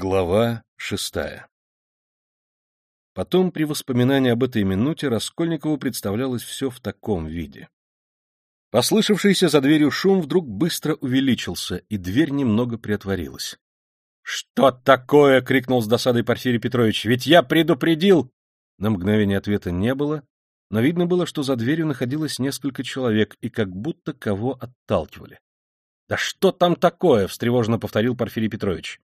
Глава шестая Потом, при воспоминании об этой минуте, Раскольникову представлялось все в таком виде. Послышавшийся за дверью шум вдруг быстро увеличился, и дверь немного приотворилась. — Что такое? — крикнул с досадой Порфирий Петрович. — Ведь я предупредил! На мгновение ответа не было, но видно было, что за дверью находилось несколько человек, и как будто кого отталкивали. — Да что там такое? — встревоженно повторил Порфирий Петрович.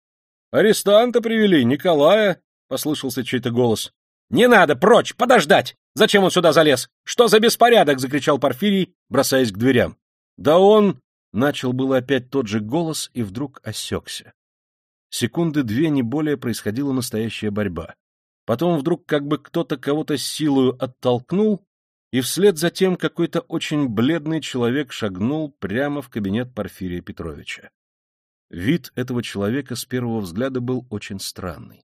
«Арестанта привели, Николая!» — послышался чей-то голос. «Не надо, прочь, подождать! Зачем он сюда залез? Что за беспорядок?» — закричал Порфирий, бросаясь к дверям. «Да он...» — начал было опять тот же голос и вдруг осекся. Секунды две, не более, происходила настоящая борьба. Потом вдруг как бы кто-то кого-то силою оттолкнул, и вслед за тем какой-то очень бледный человек шагнул прямо в кабинет Порфирия Петровича. Вид этого человека с первого взгляда был очень странный.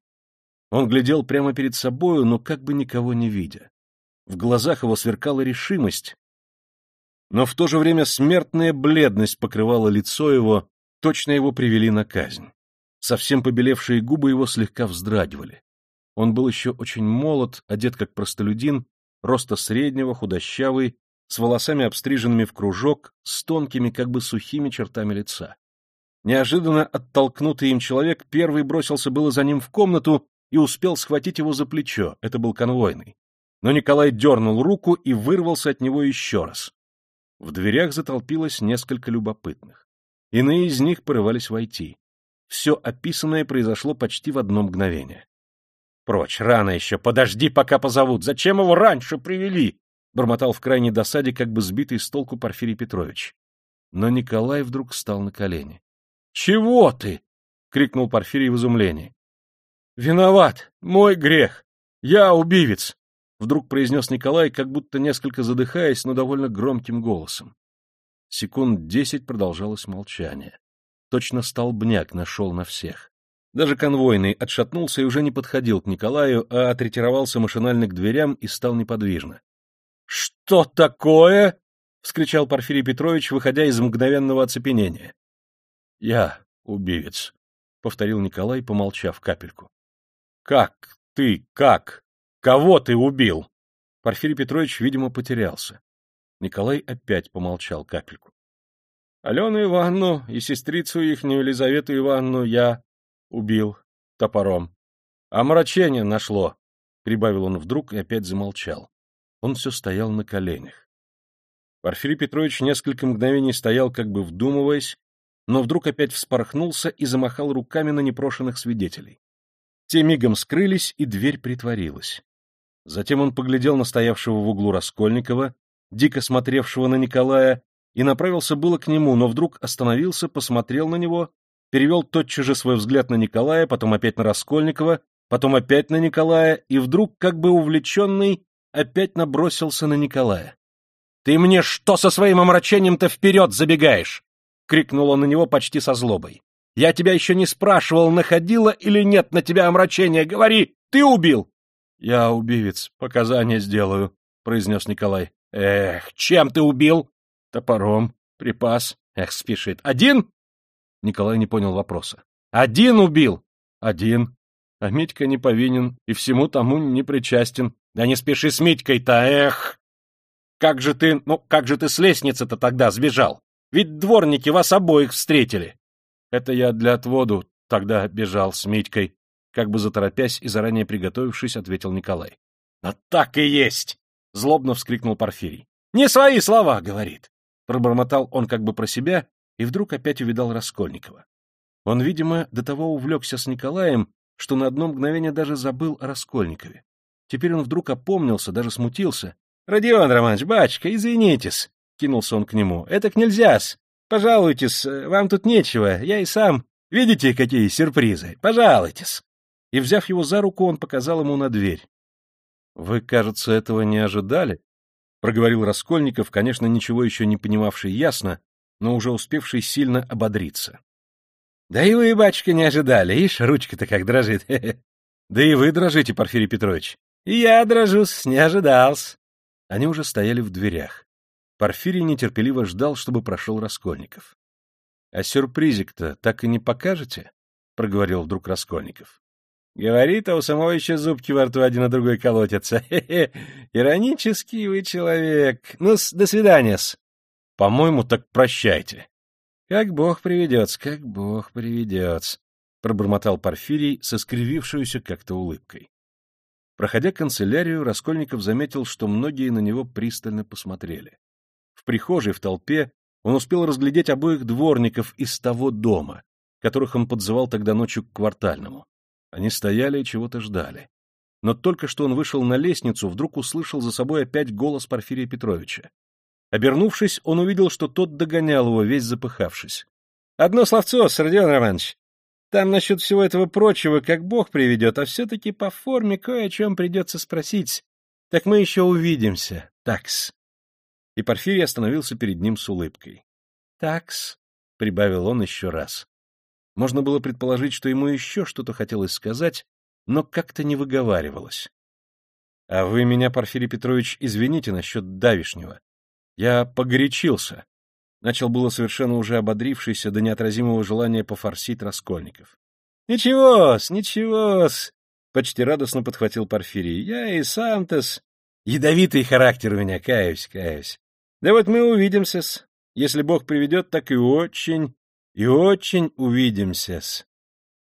Он глядел прямо перед собою, но как бы никого не видя. В глазах его сверкала решимость, но в то же время смертная бледность покрывала лицо его, точно его привели на казнь. Совсем побелевшие губы его слегка вздрагивали. Он был еще очень молод, одет как простолюдин, роста среднего, худощавый, с волосами обстриженными в кружок, с тонкими, как бы сухими чертами лица. Неожиданно оттолкнутый им человек первый бросился было за ним в комнату и успел схватить его за плечо, это был конвойный. Но Николай дернул руку и вырвался от него еще раз. В дверях затолпилось несколько любопытных. Иные из них порывались войти. Все описанное произошло почти в одно мгновение. — Прочь, рано еще, подожди, пока позовут. Зачем его раньше привели? — бормотал в крайней досаде, как бы сбитый с толку Порфирий Петрович. Но Николай вдруг встал на колени. Чего ты? — крикнул Порфирий в изумлении. — Виноват, мой грех. Я убивец, — вдруг произнес Николай, как будто несколько задыхаясь, но довольно громким голосом. Секунд десять продолжалось молчание. Точно столбняк нашел на всех. Даже конвойный отшатнулся и уже не подходил к Николаю, а отретировался машинально к дверям и стал неподвижно. — Что такое? — вскричал Порфирий Петрович, выходя из мгновенного оцепенения. — Я убивец, — повторил Николай, помолчав капельку. — Как ты, как? Кого ты убил? Порфирий Петрович, видимо, потерялся. Николай опять помолчал капельку. — Алену Ивановну и сестрицу ихнюю Елизавету Ивановну я убил топором. Омрачение нашло, — прибавил он вдруг и опять замолчал. Он все стоял на коленях. Порфирий Петрович несколько мгновений стоял, как бы вдумываясь, но вдруг опять вспорхнулся и замахал руками на непрошенных свидетелей. Те мигом скрылись, и дверь притворилась. Затем он поглядел на стоявшего в углу Раскольникова, дико смотревшего на Николая, и направился было к нему, но вдруг остановился, посмотрел на него, перевел тотчас же свой взгляд на Николая, потом опять на Раскольникова, потом опять на Николая, и вдруг, как бы увлеченный, опять набросился на Николая. — Ты мне что со своим омрачением-то вперед забегаешь? — крикнул он на него почти со злобой. — Я тебя еще не спрашивал, находило или нет на тебя омрачение. Говори, ты убил! — Я убивец, показания сделаю, — произнес Николай. — Эх, чем ты убил? — Топором. Припас. Эх, спешит. Один? Николай не понял вопроса. — Один убил? — Один. А Митька не повинен и всему тому не причастен. Да не спеши с Митькой-то, эх! Как же ты, ну, как же ты с лестницы-то тогда сбежал? Ведь дворники вас обоих встретили. Это я для отводу тогда бежал с Митькой, как бы заторопясь и заранее приготовившись, ответил Николай. — А так и есть! — злобно вскрикнул Порфирий. — Не свои слова, — говорит. Пробормотал он как бы про себя и вдруг опять увидал Раскольникова. Он, видимо, до того увлекся с Николаем, что на одно мгновение даже забыл о Раскольникове. Теперь он вдруг опомнился, даже смутился. — Родион Романович, батюшка, извинитесь, — кинулся он к нему. — Это нельзя-с. Пожалуйтесь, вам тут нечего, я и сам. Видите, какие сюрпризы? Пожалуйтесь. И, взяв его за руку, он показал ему на дверь. — Вы, кажется, этого не ожидали? — проговорил Раскольников, конечно, ничего еще не понимавший ясно, но уже успевший сильно ободриться. — Да и вы, батюшка, не ожидали, ишь, ручка-то как дрожит. Да и вы дрожите, Порфирий Петрович. И я дрожусь, не ожидался. Они уже стояли в дверях. Порфирий нетерпеливо ждал, чтобы прошел Раскольников. — А сюрпризик-то так и не покажете? проговорил вдруг Раскольников. Говорит, а у самого еще зубки во рту один на другой колотятся. Хе-хе, иронический вы человек. ну до свидания-с. По-моему, так прощайте. Как бог приведет, как бог приведет, пробормотал Порфирий со скривившуюся как-то улыбкой. Проходя канцелярию, Раскольников заметил, что многие на него пристально посмотрели. Прихожей, в толпе, он успел разглядеть обоих дворников из того дома, которых он подзывал тогда ночью к квартальному. Они стояли и чего-то ждали. Но только что он вышел на лестницу, вдруг услышал за собой опять голос Порфирия Петровича. Обернувшись, он увидел, что тот догонял его, весь запыхавшись. — Одно словцо, Родион Романович. Там насчет всего этого прочего, как бог приведет, а все-таки по форме кое о чем придется спросить. Так мы еще увидимся. Такс. И Порфирий остановился перед ним с улыбкой. — Такс, — прибавил он еще раз. Можно было предположить, что ему еще что-то хотелось сказать, но как-то не выговаривалось. — А вы меня, Порфирий Петрович, извините насчет давишнего. Я погорячился. Начал было совершенно уже ободрившийся до неотразимого желания пофорсить Раскольников. — Ничего-с, ничего-с, — почти радостно подхватил Порфирий. — Я и сам-то-с... Ядовитый характер у меня, каюсь, каюсь. Да вот мы увидимся-с. Если Бог приведет, так и очень, и очень увидимся-с.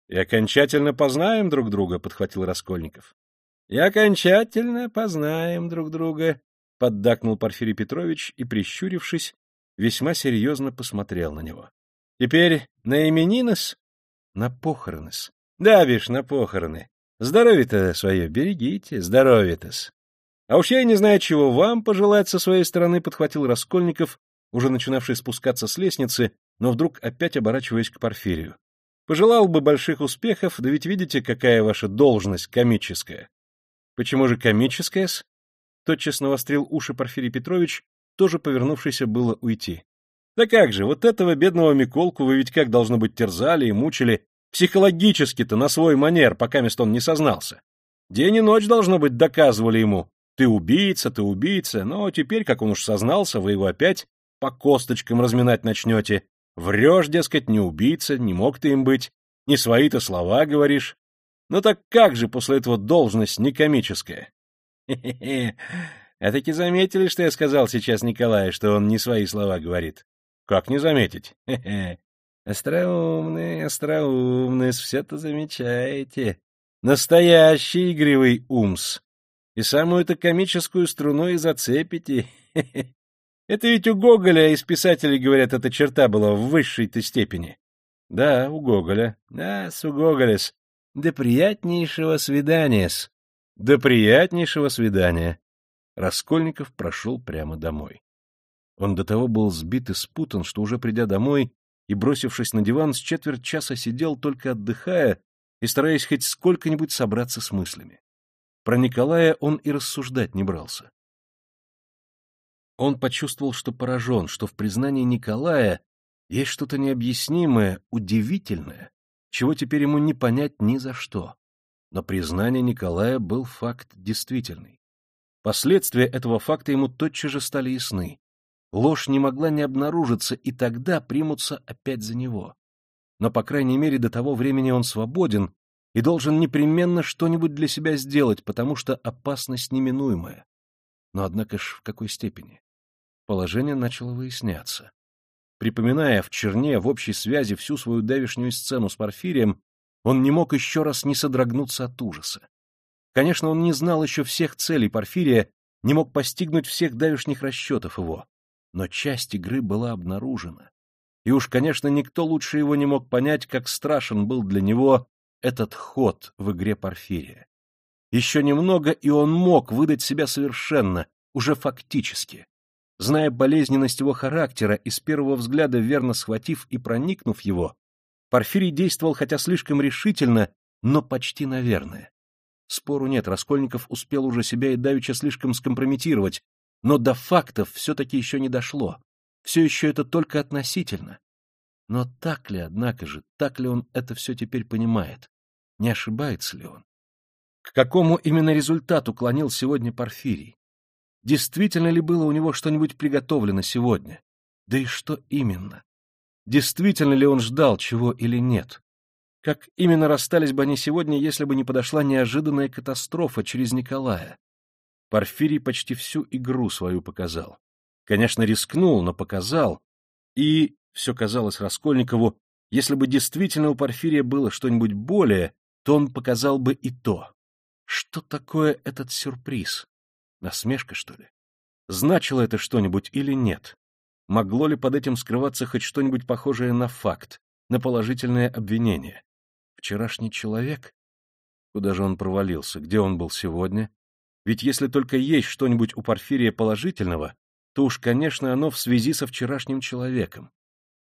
— И окончательно познаем друг друга, — подхватил Раскольников. — И окончательно познаем друг друга, — поддакнул Порфирий Петрович и, прищурившись, весьма серьезно посмотрел на него. — Теперь на именинос? — На похоронос. — Да, бишь, на похороны. Здоровье-то свое берегите, здоровье-то-с. А уж я и не знаю, чего вам пожелать со своей стороны, — подхватил Раскольников, уже начинавший спускаться с лестницы, но вдруг опять оборачиваясь к Порфирию. Пожелал бы больших успехов, да ведь видите, какая ваша должность комическая. Почему же комическая-с? Тотчас навострил уши Порфирий Петрович, тоже повернувшийся было уйти. Да как же, вот этого бедного Миколку вы ведь как должно быть терзали и мучили, психологически-то на свой манер, пока мест он не сознался. День и ночь, должно быть, доказывали ему, ты убийца, ты убийца, но теперь, как он уж сознался, вы его опять по косточкам разминать начнете, Врешь, дескать, не убийца, не мог ты им быть, не свои-то слова говоришь. Ну так как же после этого должность не комическая? Хе-хе-хе. А таки заметили, что я сказал сейчас Николаю, что он не свои слова говорит? Как не заметить? Хе-хе. Остроумный, остроумный, все-то замечаете. Настоящий игривый умс. И самую-то комическую струну и зацепите. Это ведь у Гоголя из писателей, говорят, эта черта была в высшей-то степени. Да, у Гоголя. Да, с у Гоголя-с. До приятнейшего свидания-с. До приятнейшего свидания. Раскольников прошел прямо домой. Он до того был сбит и спутан, что уже придя домой и бросившись на диван, с четверть часа сидел, только отдыхая и стараясь хоть сколько-нибудь собраться с мыслями. Про Николая он и рассуждать не брался. Он почувствовал, что поражен, что в признании Николая есть что-то необъяснимое, удивительное, чего теперь ему не понять ни за что. Но признание Николая был факт действительный. Последствия этого факта ему тотчас же стали ясны. Ложь не могла не обнаружиться, и тогда примутся опять за него. Но, по крайней мере, до того времени он свободен и должен непременно что-нибудь для себя сделать, потому что опасность неминуемая. Но, однако ж, в какой степени? Положение начало выясняться. Припоминая в черне, в общей связи всю свою давешнюю сцену с Порфирием, он не мог еще раз не содрогнуться от ужаса. Конечно, он не знал еще всех целей Порфирия, не мог постигнуть всех давешних расчетов его, но часть игры была обнаружена. И уж, конечно, никто лучше его не мог понять, как страшен был для него этот ход в игре Порфирия. Еще немного, и он мог выдать себя совершенно, уже фактически. Зная болезненность его характера и с первого взгляда верно схватив и проникнув его, Порфирий действовал хотя слишком решительно, но почти наверное. Спору нет, Раскольников успел уже себя и давеча слишком скомпрометировать, но до фактов все-таки еще не дошло. Все еще это только относительно. Но так ли, однако же, так ли он это все теперь понимает? Не ошибается ли он? К какому именно результату клонил сегодня Порфирий? Действительно ли было у него что-нибудь приготовлено сегодня? Да и что именно? Действительно ли он ждал чего или нет? Как именно расстались бы они сегодня, если бы не подошла неожиданная катастрофа через Николая? Порфирий почти всю игру свою показал. Конечно, рискнул, но показал. И, все казалось Раскольникову, если бы действительно у Порфирия было что-нибудь более, то он показал бы и то. Что такое этот сюрприз? Насмешка, что ли? Значило это что-нибудь или нет? Могло ли под этим скрываться хоть что-нибудь похожее на факт, на положительное обвинение? Вчерашний человек? Куда же он провалился? Где он был сегодня? Ведь если только есть что-нибудь у Порфирия положительного, то уж, конечно, оно в связи со вчерашним человеком.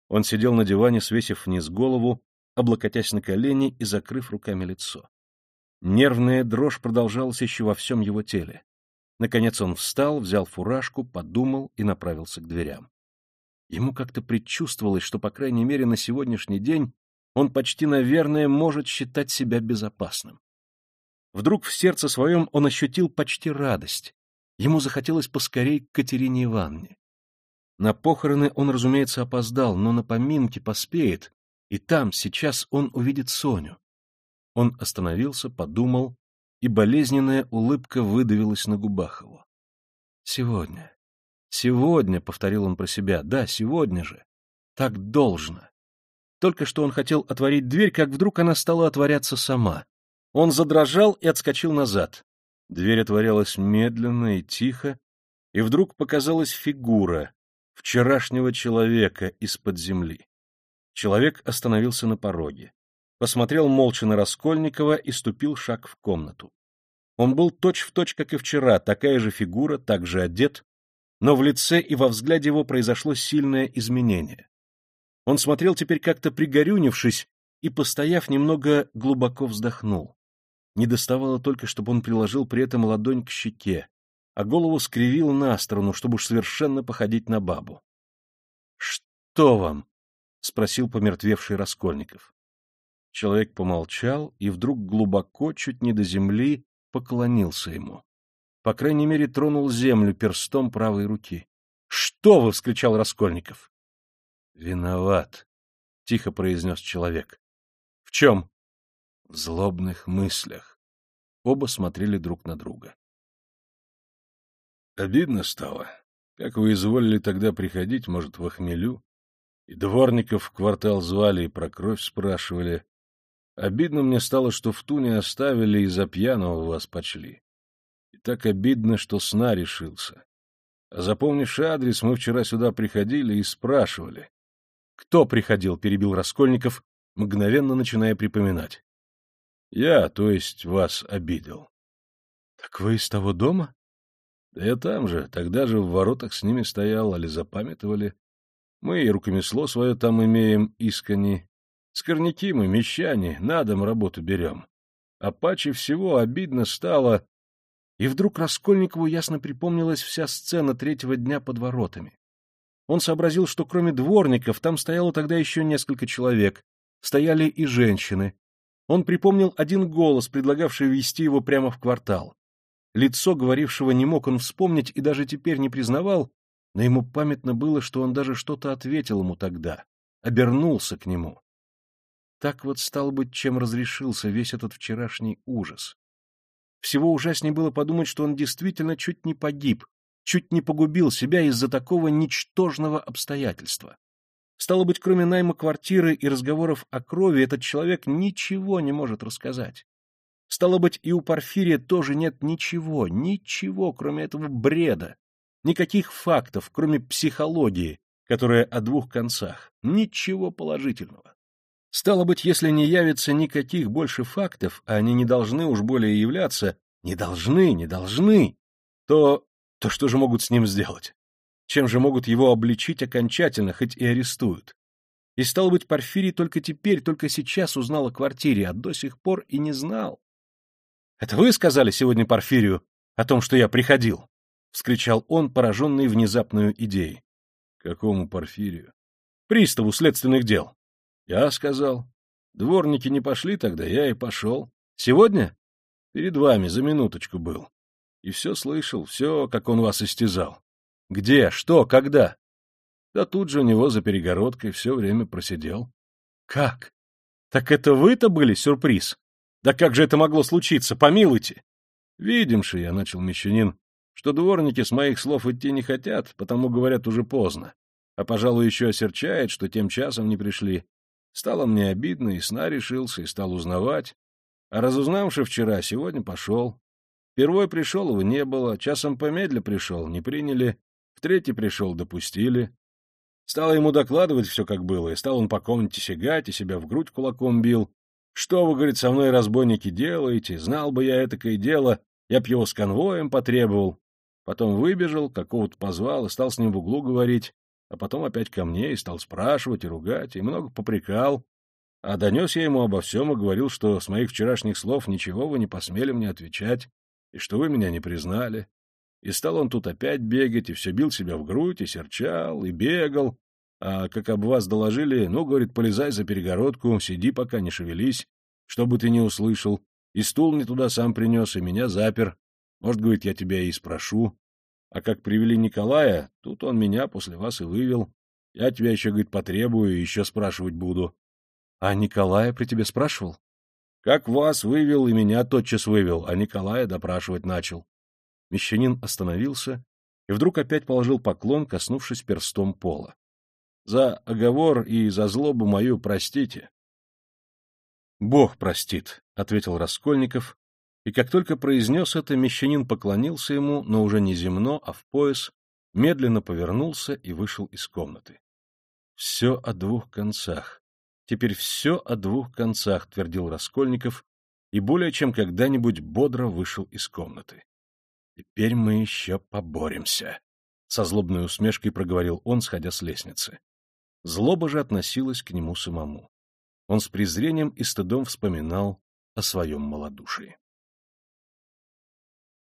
Он сидел на диване, свесив вниз голову, облокотясь на колени и закрыв руками лицо. Нервная дрожь продолжалась еще во всем его теле. Наконец он встал, взял фуражку, подумал и направился к дверям. Ему как-то предчувствовалось, что, по крайней мере, на сегодняшний день он почти, наверное, может считать себя безопасным. Вдруг в сердце своем он ощутил почти радость. Ему захотелось поскорей к Катерине Ивановне. На похороны он, разумеется, опоздал, но на поминки поспеет, и там, сейчас, он увидит Соню. Он остановился, подумал, и болезненная улыбка выдавилась на губах его. «Сегодня, сегодня», — повторил он про себя, — «да, сегодня же. Так должно». Только что он хотел отворить дверь, как вдруг она стала отворяться сама. Он задрожал и отскочил назад. Дверь отворялась медленно и тихо, и вдруг показалась фигура вчерашнего человека из-под земли. Человек остановился на пороге, посмотрел молча на Раскольникова и ступил шаг в комнату. Он был точь-в-точь, точь, как и вчера, такая же фигура, так же одет, но в лице и во взгляде его произошло сильное изменение. Он смотрел теперь как-то пригорюнившись и, постояв немного, глубоко вздохнул. Не доставало только, чтобы он приложил при этом ладонь к щеке, а голову скривил на сторону, чтобы уж совершенно походить на бабу. — Что вам? — спросил помертвевший Раскольников. Человек помолчал и вдруг глубоко, чуть не до земли, поклонился ему. По крайней мере, тронул землю перстом правой руки. — Что вы? — вскричал Раскольников. — Виноват, — тихо произнес человек. — В чем? в злобных мыслях. Оба смотрели друг на друга. Обидно стало. Как вы изволили тогда приходить, может, в охмелю? И дворников в квартал звали и про кровь спрашивали. Обидно мне стало, что в туне оставили и за пьяного вас почли. И так обидно, что сна решился. А запомнивши адрес, мы вчера сюда приходили и спрашивали. — Кто приходил? — перебил Раскольников, мгновенно начиная припоминать. Я, то есть, вас обидел. — Так вы из того дома? — Да я там же, тогда же в воротах с ними стоял, али запамятовали. Мы и рукомесло свое там имеем, искони. Скорняки мы, мещане, на дом работу берем. А паче всего обидно стало... И вдруг Раскольникову ясно припомнилась вся сцена третьего дня под воротами. Он сообразил, что кроме дворников там стояло тогда еще несколько человек, стояли и женщины, он припомнил один голос, предлагавший ввести его прямо в квартал. Лицо говорившего не мог он вспомнить и даже теперь не признавал, но ему памятно было, что он даже что-то ответил ему тогда, обернулся к нему. Так вот, стал быть, чем разрешился весь этот вчерашний ужас. Всего ужаснее было подумать, что он действительно чуть не погиб, чуть не погубил себя из-за такого ничтожного обстоятельства. Стало быть, кроме найма квартиры и разговоров о крови, этот человек ничего не может рассказать. Стало быть, и у Порфирия тоже нет ничего, ничего, кроме этого бреда, никаких фактов, кроме психологии, которая о двух концах, ничего положительного. Стало быть, если не явится никаких больше фактов, а они не должны уж более являться, не должны, не должны, то... то что же могут с ним сделать? Чем же могут его обличить окончательно, хоть и арестуют? И, стало быть, Порфирий только теперь, только сейчас узнал о квартире, а до сих пор и не знал. — Это вы сказали сегодня Порфирию о том, что я приходил? — вскричал он, пораженный внезапную идеей. — Какому Порфирию? — Приставу следственных дел. — Я сказал. Дворники не пошли тогда, я и пошел. Сегодня? Перед вами за минуточку был. И все слышал, все, как он вас истязал. Где? Что? Когда? Да тут же у него за перегородкой все время просидел. Как? — Так это вы-то были сюрприз? Да как же это могло случиться? Помилуйте! — Видимши, я начал мещанин, что дворники с моих слов идти не хотят, потому говорят уже поздно. А, пожалуй, еще осерчает, что тем часом не пришли. Стало мне обидно, и сна решился, и стал узнавать. А разузнавши вчера, сегодня пошел. Впервой пришел, его не было, часом помедля пришел, не приняли, в третий пришел, допустили. Стало ему докладывать все, как было, и стал он по комнате сигать, и себя в грудь кулаком бил. Что вы, говорит, со мной, разбойники, делаете? Знал бы я этакое дело, я б его с конвоем потребовал. Потом выбежал, какого-то позвал и стал с ним в углу говорить, а потом опять ко мне и стал спрашивать и ругать, и много попрекал. А донес я ему обо всем и говорил, что с моих вчерашних слов ничего вы не посмели мне отвечать, и что вы меня не признали. И стал он тут опять бегать, и все бил себя в грудь, и серчал, и бегал. А как об вас доложили, ну, говорит, полезай за перегородку, сиди пока, не шевелись, чтобы ты не услышал. И стул не туда сам принес, и меня запер. Может, говорит, я тебя и спрошу. А как привели Николая, тут он меня после вас и вывел. Я тебя еще, говорит, потребую и еще спрашивать буду. А Николая при тебе спрашивал? Как вас вывел и меня тотчас вывел, а Николая допрашивать начал. Мещанин остановился и вдруг опять положил поклон, коснувшись перстом пола. — За оговор и за злобу мою простите. — Бог простит, — ответил Раскольников и как только произнес это, мещанин поклонился ему, но уже не земно, а в пояс, медленно повернулся и вышел из комнаты. — Все о двух концах. Теперь все о двух концах, — твердил Раскольников, и более чем когда-нибудь бодро вышел из комнаты. — Теперь мы еще поборемся, — со злобной усмешкой проговорил он, сходя с лестницы. Злоба же относилась к нему самому. Он с презрением и стыдом вспоминал о своем малодушии.